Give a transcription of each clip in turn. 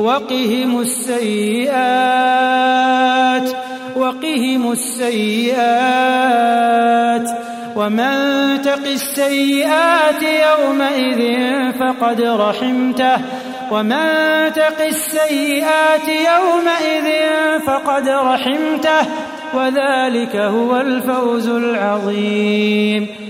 وقهم السيئات وقهم السيئات. ومن تق السيئات يومئذ فقد رحمته. ومن تق السيئات يومئذ فقد رحمته. وذلك هو الفوز العظيم.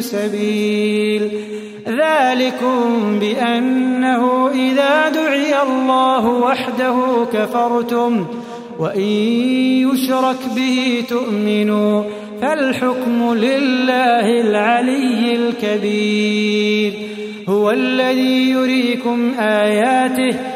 سبيل. ذلكم بأنه إذا دعي الله وحده كفرتم وإن يشرك به تؤمنوا فالحكم لله العلي الكبير. هو الذي يريكم آياته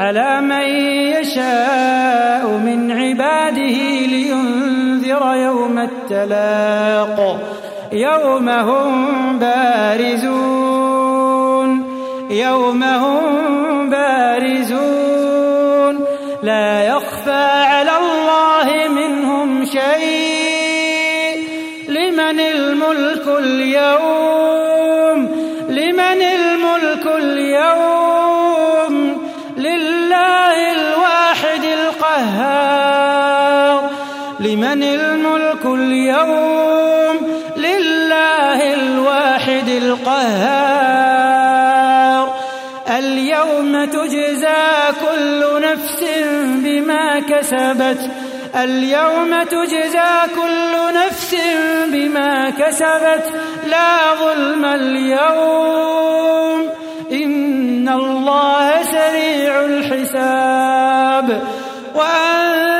على من يشاء من عباده لينذر يوم التلاق يوم هم بارزون يوم هم بارزون لا يخفى على الله منهم شيء لمن الملك اليوم لمن الملك اليوم القهار اليوم تجزى كل نفس بما كسبت. اليوم تجزى كل نفس بما كسبت. لا ظلم اليوم. إن الله سريع الحساب. وأنذرهم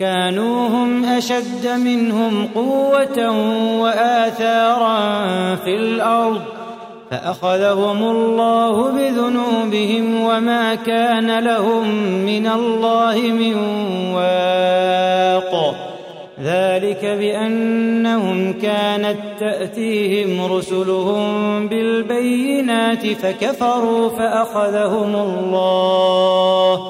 كانوا هم أشد منهم قوة وآثارا في الأرض فأخذهم الله بذنوبهم وما كان لهم من الله من واق. ذلك بأنهم كانت تأتيهم رسلهم بالبينات فكفروا فأخذهم الله.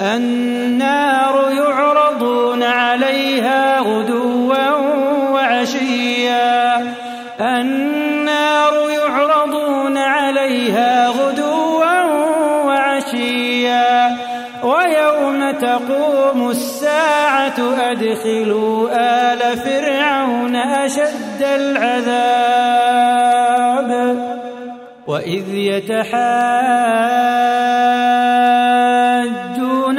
النار يعرضون عليها غدوا وعشيا. النار يعرضون عليها غدوا وعشيا. ويوم تقوم الساعة أدخلوا آل فرعون أشد العذاب. وإذ